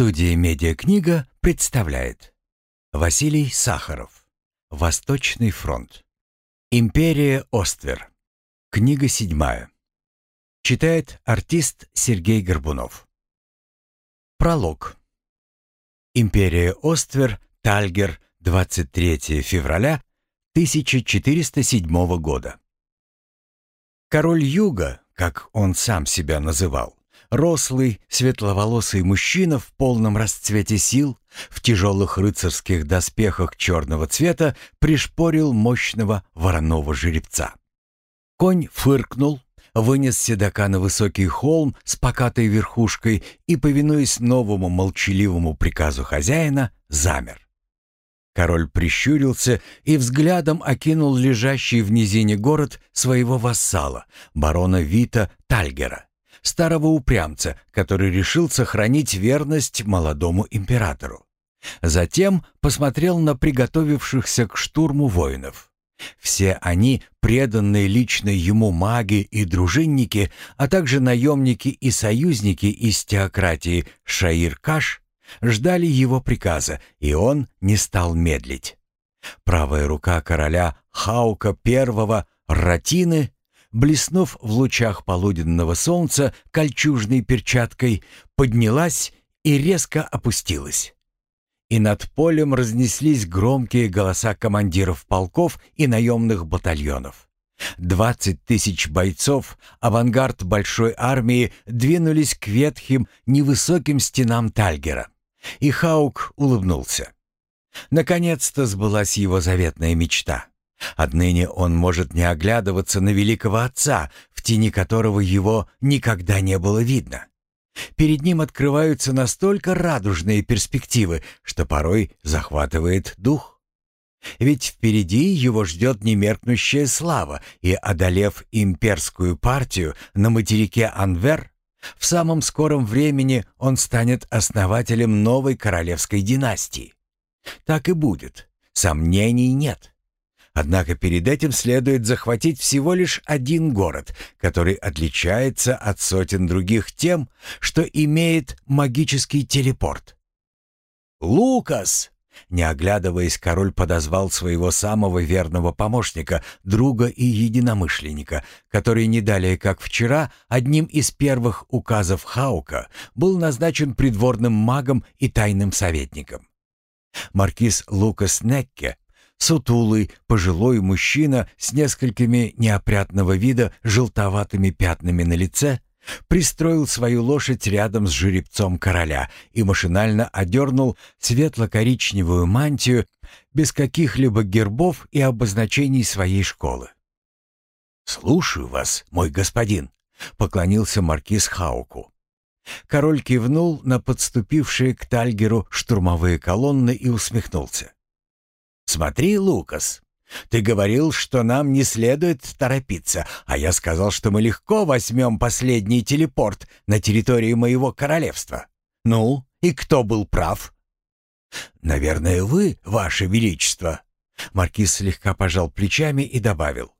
Студия «Медиакнига» представляет. Василий Сахаров. «Восточный фронт» Империя Оствер Книга седьмая. Читает артист Сергей Горбунов. Пролог. Империя Оствер, Тальгер, 23 февраля 1407 года. Король Юга, как он сам себя называл, Рослый, светловолосый мужчина в полном расцвете сил, в тяжелых рыцарских доспехах черного цвета, пришпорил мощного вороного жеребца. Конь фыркнул, вынес седока на высокий холм с покатой верхушкой и, повинуясь новому молчаливому приказу хозяина, замер. Король прищурился и взглядом окинул лежащий в низине город своего вассала, барона Вита Тальгера старого упрямца, который решил сохранить верность молодому императору. Затем посмотрел на приготовившихся к штурму воинов. Все они, преданные лично ему маги и дружинники, а также наемники и союзники из теократии Шаир-Каш, ждали его приказа, и он не стал медлить. Правая рука короля Хаука I Ратины блеснув в лучах полуденного солнца кольчужной перчаткой, поднялась и резко опустилась. И над полем разнеслись громкие голоса командиров полков и наемных батальонов. Двадцать тысяч бойцов, авангард большой армии, двинулись к ветхим, невысоким стенам Тальгера. И Хаук улыбнулся. Наконец-то сбылась его заветная мечта. Отныне он может не оглядываться на великого отца, в тени которого его никогда не было видно. Перед ним открываются настолько радужные перспективы, что порой захватывает дух. Ведь впереди его ждет немеркнущая слава, и, одолев имперскую партию на материке Анвер, в самом скором времени он станет основателем новой королевской династии. Так и будет, сомнений нет. Однако перед этим следует захватить всего лишь один город, который отличается от сотен других тем, что имеет магический телепорт. «Лукас!» Не оглядываясь, король подозвал своего самого верного помощника, друга и единомышленника, который не далее как вчера одним из первых указов Хаука был назначен придворным магом и тайным советником. Маркиз Лукас Некке Сутулый, пожилой мужчина с несколькими неопрятного вида желтоватыми пятнами на лице пристроил свою лошадь рядом с жеребцом короля и машинально одернул светло-коричневую мантию без каких-либо гербов и обозначений своей школы. «Слушаю вас, мой господин», — поклонился маркиз Хауку. Король кивнул на подступившие к Тальгеру штурмовые колонны и усмехнулся. «Смотри, Лукас, ты говорил, что нам не следует торопиться, а я сказал, что мы легко возьмем последний телепорт на территории моего королевства. Ну, и кто был прав?» «Наверное, вы, ваше величество». Маркиз слегка пожал плечами и добавил.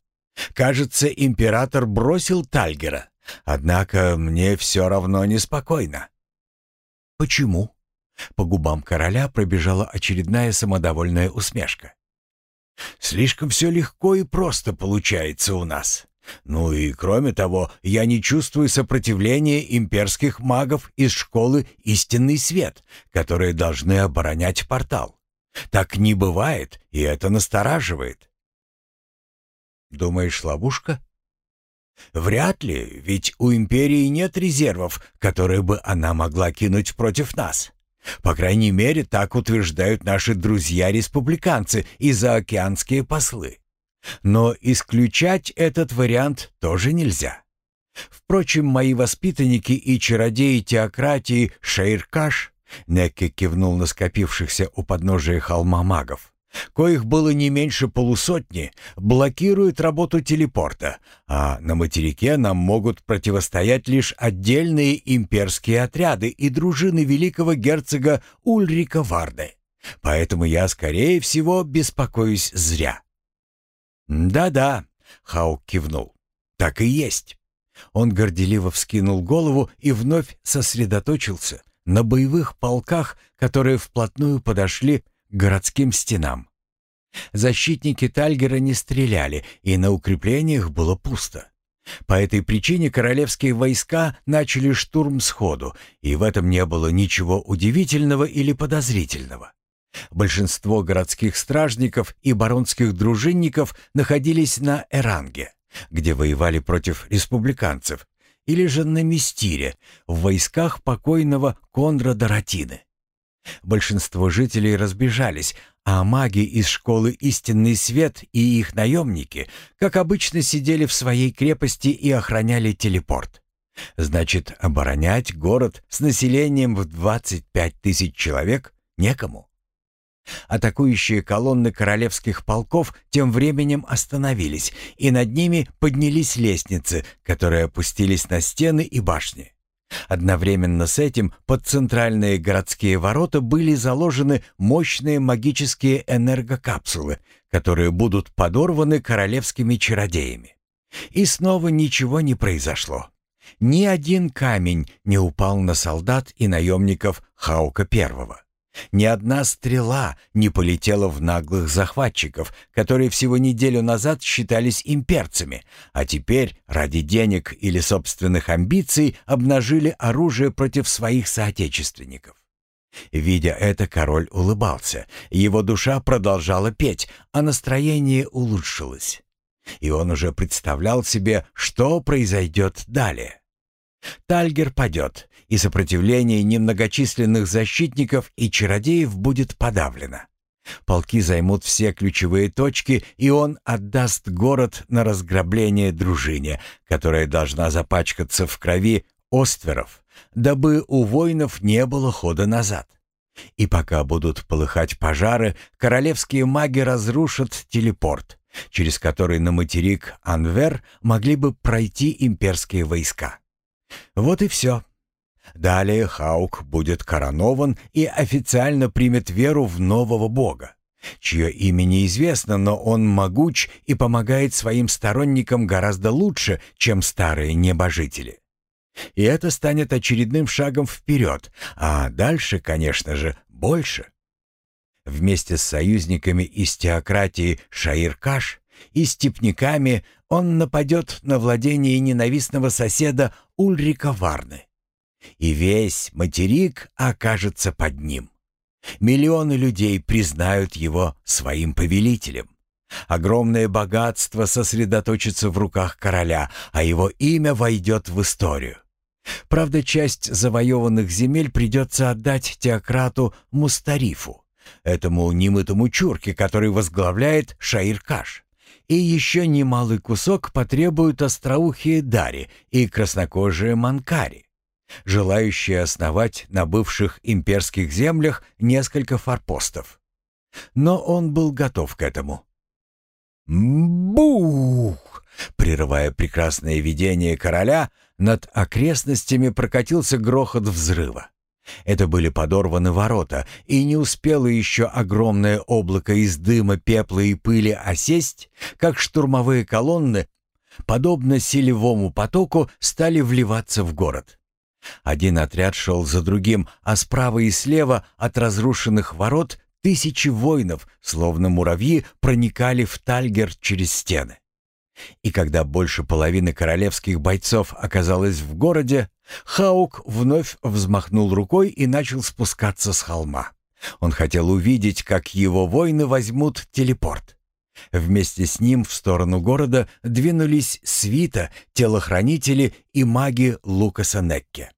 «Кажется, император бросил Тальгера, однако мне все равно неспокойно». «Почему?» По губам короля пробежала очередная самодовольная усмешка. «Слишком все легко и просто получается у нас. Ну и кроме того, я не чувствую сопротивления имперских магов из школы «Истинный свет», которые должны оборонять портал. Так не бывает, и это настораживает». «Думаешь, ловушка?» «Вряд ли, ведь у империи нет резервов, которые бы она могла кинуть против нас. По крайней мере, так утверждают наши друзья-республиканцы и заокеанские послы. Но исключать этот вариант тоже нельзя. Впрочем, мои воспитанники и чародеи теократии Шейркаш, Некке кивнул на скопившихся у подножия холма магов, коих было не меньше полусотни, блокируют работу телепорта, а на материке нам могут противостоять лишь отдельные имперские отряды и дружины великого герцога Ульрика Варде. Поэтому я, скорее всего, беспокоюсь зря. «Да-да», — Хаук кивнул, — «так и есть». Он горделиво вскинул голову и вновь сосредоточился, на боевых полках, которые вплотную подошли городским стенам. Защитники Тальгера не стреляли, и на укреплениях было пусто. По этой причине королевские войска начали штурм сходу, и в этом не было ничего удивительного или подозрительного. Большинство городских стражников и баронских дружинников находились на Эранге, где воевали против республиканцев, или же на Мистире, в войсках покойного Конрада Ратины. Большинство жителей разбежались, а маги из школы «Истинный свет» и их наемники, как обычно, сидели в своей крепости и охраняли телепорт. Значит, оборонять город с населением в 25 тысяч человек некому. Атакующие колонны королевских полков тем временем остановились, и над ними поднялись лестницы, которые опустились на стены и башни. Одновременно с этим под центральные городские ворота были заложены мощные магические энергокапсулы, которые будут подорваны королевскими чародеями. И снова ничего не произошло. Ни один камень не упал на солдат и наемников Хаука Первого. Ни одна стрела не полетела в наглых захватчиков, которые всего неделю назад считались имперцами, а теперь ради денег или собственных амбиций обнажили оружие против своих соотечественников. Видя это, король улыбался, его душа продолжала петь, а настроение улучшилось. И он уже представлял себе, что произойдет далее. Тальгер падет, и сопротивление немногочисленных защитников и чародеев будет подавлено. Полки займут все ключевые точки, и он отдаст город на разграбление дружине, которая должна запачкаться в крови остверов, дабы у воинов не было хода назад. И пока будут полыхать пожары, королевские маги разрушат телепорт, через который на материк Анвер могли бы пройти имперские войска. Вот и все. Далее Хаук будет коронован и официально примет веру в нового бога, чье имя неизвестно, но он могуч и помогает своим сторонникам гораздо лучше, чем старые небожители. И это станет очередным шагом вперед, а дальше, конечно же, больше. Вместе с союзниками из теократии Шаир-Каш и степняками он нападет на владение ненавистного соседа Ульрика Варны. И весь материк окажется под ним. Миллионы людей признают его своим повелителем. Огромное богатство сосредоточится в руках короля, а его имя войдет в историю. Правда, часть завоеванных земель придется отдать теократу Мустарифу, этому немытому чурке, который возглавляет Шаир-Каш. И еще немалый кусок потребуют остроухие Дари и краснокожие Манкари, желающие основать на бывших имперских землях несколько форпостов. Но он был готов к этому. «Бух!» Прерывая прекрасное видение короля, над окрестностями прокатился грохот взрыва. Это были подорваны ворота, и не успело еще огромное облако из дыма, пепла и пыли осесть, как штурмовые колонны, подобно селевому потоку, стали вливаться в город. Один отряд шел за другим, а справа и слева от разрушенных ворот тысячи воинов, словно муравьи, проникали в Тальгер через стены. И когда больше половины королевских бойцов оказалось в городе, Хаук вновь взмахнул рукой и начал спускаться с холма. Он хотел увидеть, как его воины возьмут телепорт. Вместе с ним в сторону города двинулись свита, телохранители и маги Лукаса Некке.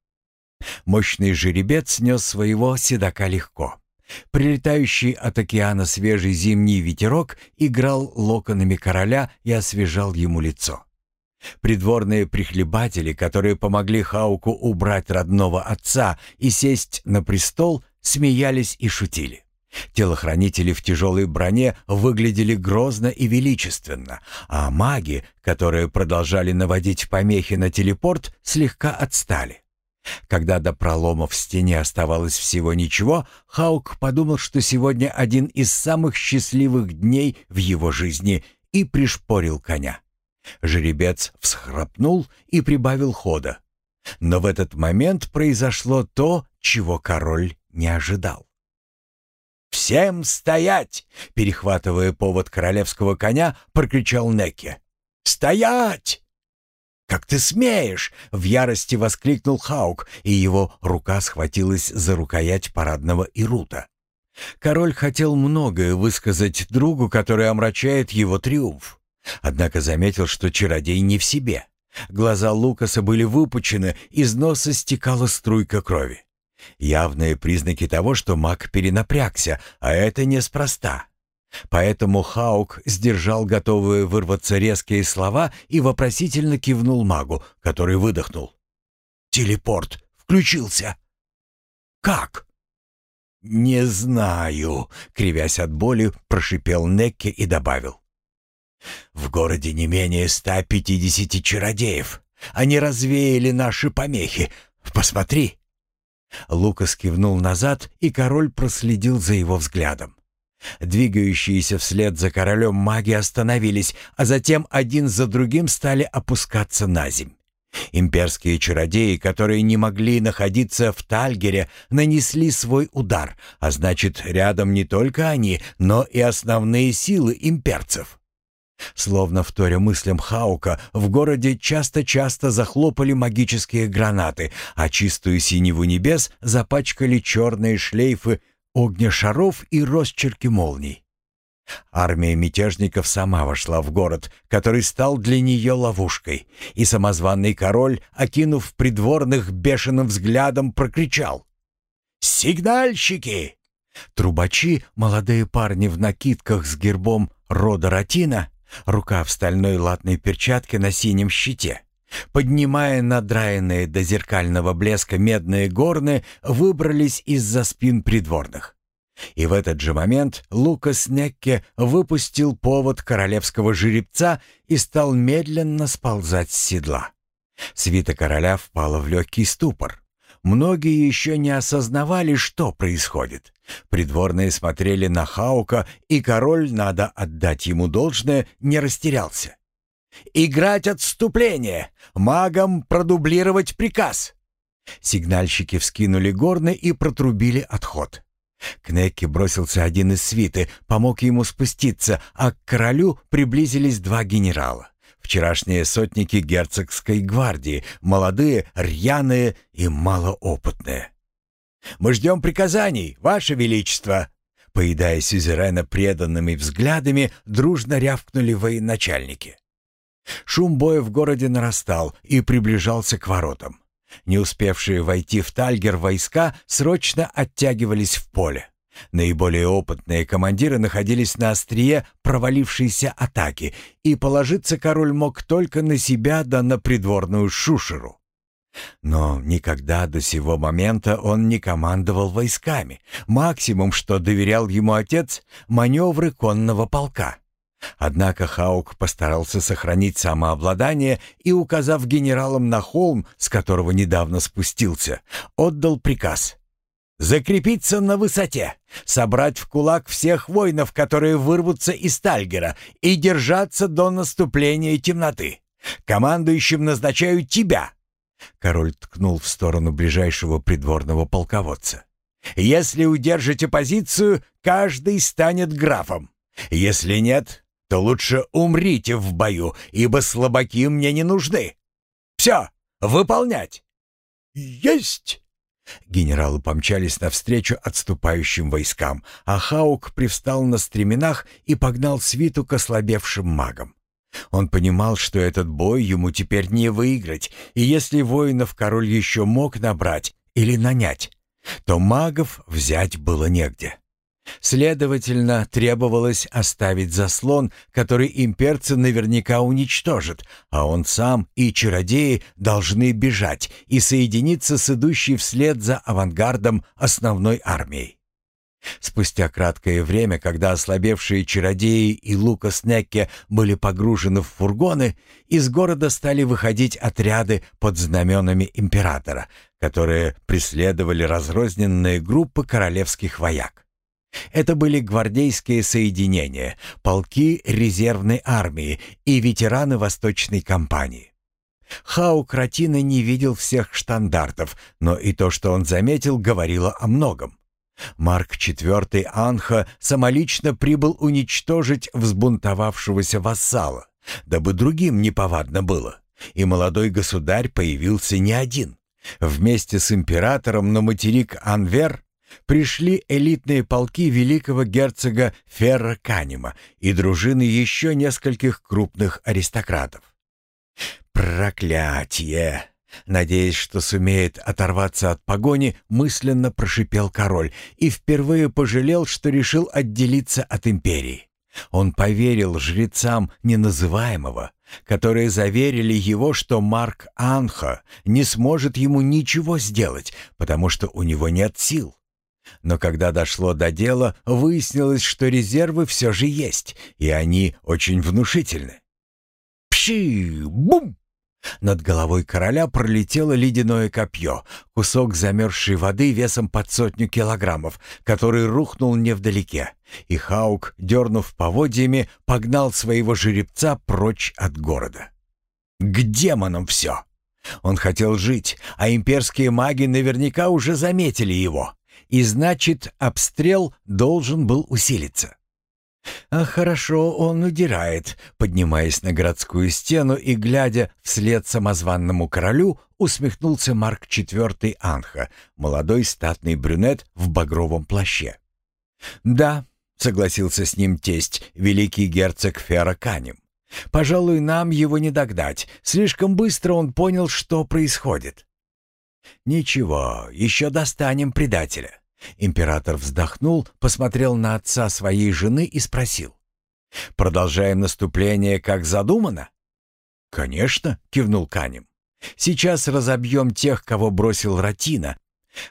Мощный жеребец нес своего седока легко. Прилетающий от океана свежий зимний ветерок играл локонами короля и освежал ему лицо. Придворные прихлебатели, которые помогли Хауку убрать родного отца и сесть на престол, смеялись и шутили. Телохранители в тяжелой броне выглядели грозно и величественно, а маги, которые продолжали наводить помехи на телепорт, слегка отстали. Когда до пролома в стене оставалось всего ничего, Хаук подумал, что сегодня один из самых счастливых дней в его жизни и пришпорил коня. Жеребец всхрапнул и прибавил хода. Но в этот момент произошло то, чего король не ожидал. «Всем стоять!» — перехватывая повод королевского коня, прокричал Некке. «Стоять!» «Как ты смеешь!» — в ярости воскликнул Хаук, и его рука схватилась за рукоять парадного Ирута. Король хотел многое высказать другу, который омрачает его триумф. Однако заметил, что чародей не в себе. Глаза Лукаса были выпучены, из носа стекала струйка крови. Явные признаки того, что маг перенапрягся, а это неспроста. Поэтому Хаук сдержал готовые вырваться резкие слова и вопросительно кивнул магу, который выдохнул. «Телепорт включился!» «Как?» «Не знаю», — кривясь от боли, прошипел Некке и добавил. «В городе не менее ста пятидесяти чародеев. Они развеяли наши помехи. Посмотри!» Лукас кивнул назад, и король проследил за его взглядом. Двигающиеся вслед за королем маги остановились, а затем один за другим стали опускаться на земь. Имперские чародеи, которые не могли находиться в Тальгере, нанесли свой удар, а значит, рядом не только они, но и основные силы имперцев. Словно вторя мыслям Хаука, в городе часто-часто захлопали магические гранаты, а чистую синеву небес запачкали черные шлейфы огня шаров и росчерки молний. Армия мятежников сама вошла в город, который стал для нее ловушкой, и самозванный король, окинув придворных бешеным взглядом, прокричал «Сигнальщики!» Трубачи, молодые парни в накидках с гербом рода Ратина, рука в стальной латной перчатке на синем щите, поднимая надраенные до зеркального блеска медные горны, выбрались из-за спин придворных. И в этот же момент Лукас Некке выпустил повод королевского жеребца и стал медленно сползать с седла. Свита короля впала в легкий ступор. Многие еще не осознавали, что происходит. Придворные смотрели на Хаука, и король, надо отдать ему должное, не растерялся. «Играть отступление! Магам продублировать приказ!» Сигнальщики вскинули горны и протрубили отход. К Некке бросился один из свиты, помог ему спуститься, а к королю приблизились два генерала. Вчерашние сотники герцогской гвардии, молодые, рьяные и малоопытные. «Мы ждем приказаний, Ваше Величество!» Поедая сюзерена преданными взглядами, дружно рявкнули военачальники. Шум боя в городе нарастал и приближался к воротам. Не успевшие войти в Тальгер войска срочно оттягивались в поле. Наиболее опытные командиры находились на острие провалившейся атаки, и положиться король мог только на себя да на придворную шушеру. Но никогда до сего момента он не командовал войсками. Максимум, что доверял ему отец, маневры конного полка. Однако Хаук постарался сохранить самообладание и, указав генералам на холм, с которого недавно спустился, отдал приказ «Закрепиться на высоте, собрать в кулак всех воинов, которые вырвутся из Тальгера, и держаться до наступления темноты. Командующим назначаю тебя!» Король ткнул в сторону ближайшего придворного полководца. «Если удержите позицию, каждый станет графом. Если нет, то лучше умрите в бою, ибо слабаки мне не нужны. Все, выполнять!» «Есть!» Генералы помчались навстречу отступающим войскам, а Хаук привстал на стременах и погнал свиту к ослабевшим магам. Он понимал, что этот бой ему теперь не выиграть, и если воинов король еще мог набрать или нанять, то магов взять было негде. Следовательно, требовалось оставить заслон, который имперцы наверняка уничтожат, а он сам и чародеи должны бежать и соединиться с идущей вслед за авангардом основной армией. Спустя краткое время, когда ослабевшие чародеи и Лукас Некке были погружены в фургоны, из города стали выходить отряды под знаменами императора, которые преследовали разрозненные группы королевских вояк. Это были гвардейские соединения, полки резервной армии и ветераны Восточной кампании. Хау Кратина не видел всех штандартов, но и то, что он заметил, говорило о многом. Марк IV Анха самолично прибыл уничтожить взбунтовавшегося вассала, дабы другим неповадно было, и молодой государь появился не один. Вместе с императором на материк Анвер пришли элитные полки великого герцога Ферра Канема и дружины еще нескольких крупных аристократов. «Проклятие!» Надеясь, что сумеет оторваться от погони, мысленно прошипел король и впервые пожалел, что решил отделиться от империи. Он поверил жрецам неназываемого, которые заверили его, что Марк Анха не сможет ему ничего сделать, потому что у него нет сил. Но когда дошло до дела, выяснилось, что резервы все же есть, и они очень внушительны. Пши! Бум! Над головой короля пролетело ледяное копье, кусок замерзшей воды весом под сотню килограммов, который рухнул невдалеке, и Хаук, дернув поводьями, погнал своего жеребца прочь от города. К демонам все! Он хотел жить, а имперские маги наверняка уже заметили его, и значит, обстрел должен был усилиться. А хорошо он удирает, поднимаясь на городскую стену и глядя вслед самозванному королю, усмехнулся Марк IV Анха, молодой статный брюнет в багровом плаще. «Да», — согласился с ним тесть, великий герцог Ферраканем. «Пожалуй, нам его не догнать. Слишком быстро он понял, что происходит». «Ничего, еще достанем предателя. Император вздохнул, посмотрел на отца своей жены и спросил. «Продолжаем наступление, как задумано?» «Конечно», — кивнул Канем. «Сейчас разобьем тех, кого бросил Ратина.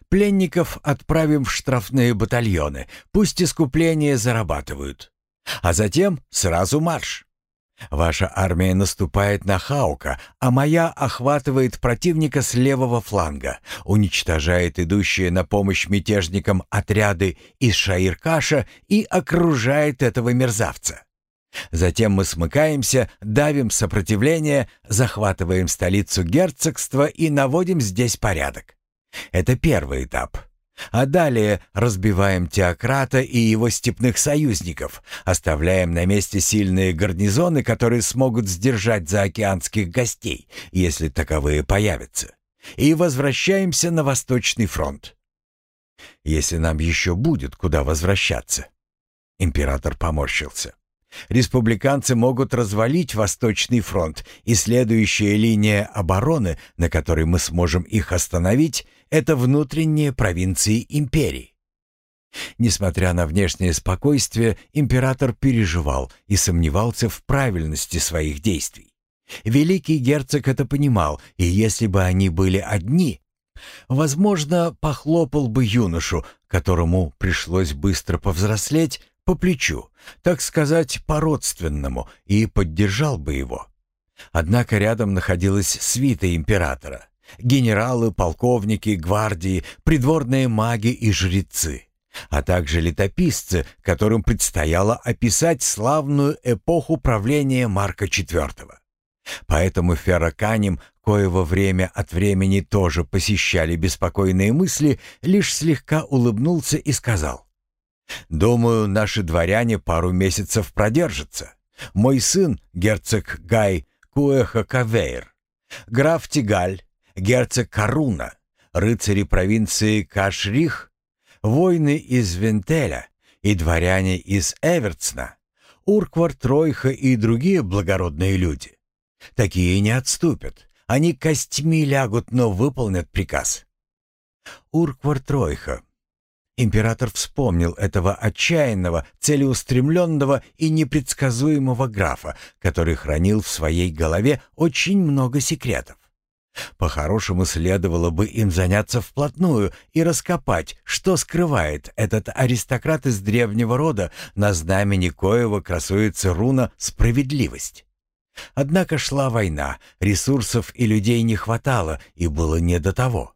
Пленников отправим в штрафные батальоны, пусть искупление зарабатывают. А затем сразу марш. Ваша армия наступает на Хаука, а моя охватывает противника с левого фланга, уничтожает идущие на помощь мятежникам отряды из Шаиркаша и окружает этого мерзавца. Затем мы смыкаемся, давим сопротивление, захватываем столицу герцогства и наводим здесь порядок. Это первый этап. А далее разбиваем Теократа и его степных союзников, оставляем на месте сильные гарнизоны, которые смогут сдержать заокеанских гостей, если таковые появятся, и возвращаемся на Восточный фронт. Если нам еще будет куда возвращаться. Император поморщился. Республиканцы могут развалить Восточный фронт, и следующая линия обороны, на которой мы сможем их остановить, это внутренние провинции империи. Несмотря на внешнее спокойствие, император переживал и сомневался в правильности своих действий. Великий герцог это понимал, и если бы они были одни, возможно, похлопал бы юношу, которому пришлось быстро повзрослеть, по плечу, так сказать, по-родственному, и поддержал бы его. Однако рядом находилась свита императора. Генералы, полковники, гвардии, придворные маги и жрецы, а также летописцы, которым предстояло описать славную эпоху правления Марка IV. Поэтому Ферраканем, коего время от времени тоже посещали беспокойные мысли, лишь слегка улыбнулся и сказал Думаю, наши дворяне пару месяцев продержатся. Мой сын, герцог Гай Куэха Кавейр, граф Тигаль, герцог Каруна, рыцари провинции Кашрих, воины из Вентеля и дворяне из Эвертсна, Урквар Тройха и другие благородные люди. Такие не отступят. Они костьми лягут, но выполнят приказ. Урквар Тройха Император вспомнил этого отчаянного, целеустремленного и непредсказуемого графа, который хранил в своей голове очень много секретов. По-хорошему следовало бы им заняться вплотную и раскопать, что скрывает этот аристократ из древнего рода, на знамени коего красуется руна «Справедливость». Однако шла война, ресурсов и людей не хватало, и было не до того.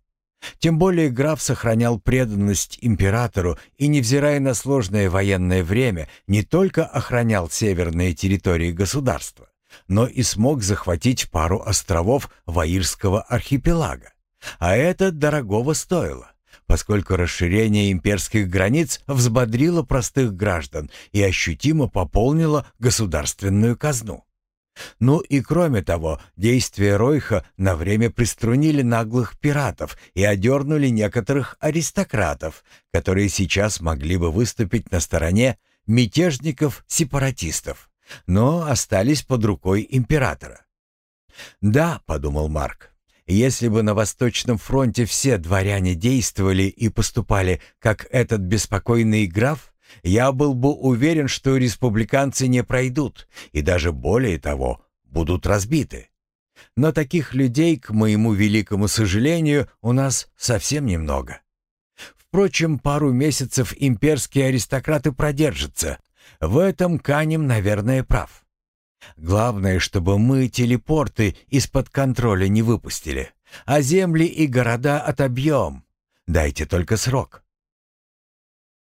Тем более граф сохранял преданность императору и, невзирая на сложное военное время, не только охранял северные территории государства, но и смог захватить пару островов Ваирского архипелага. А это дорогого стоило, поскольку расширение имперских границ взбодрило простых граждан и ощутимо пополнило государственную казну. Ну и кроме того, действия Ройха на время приструнили наглых пиратов и одернули некоторых аристократов, которые сейчас могли бы выступить на стороне мятежников-сепаратистов, но остались под рукой императора. «Да», — подумал Марк, — «если бы на Восточном фронте все дворяне действовали и поступали, как этот беспокойный граф, я был бы уверен, что республиканцы не пройдут, и даже более того, будут разбиты. Но таких людей, к моему великому сожалению, у нас совсем немного. Впрочем, пару месяцев имперские аристократы продержатся. В этом Канем, наверное, прав. Главное, чтобы мы телепорты из-под контроля не выпустили, а земли и города отобьем. Дайте только срок.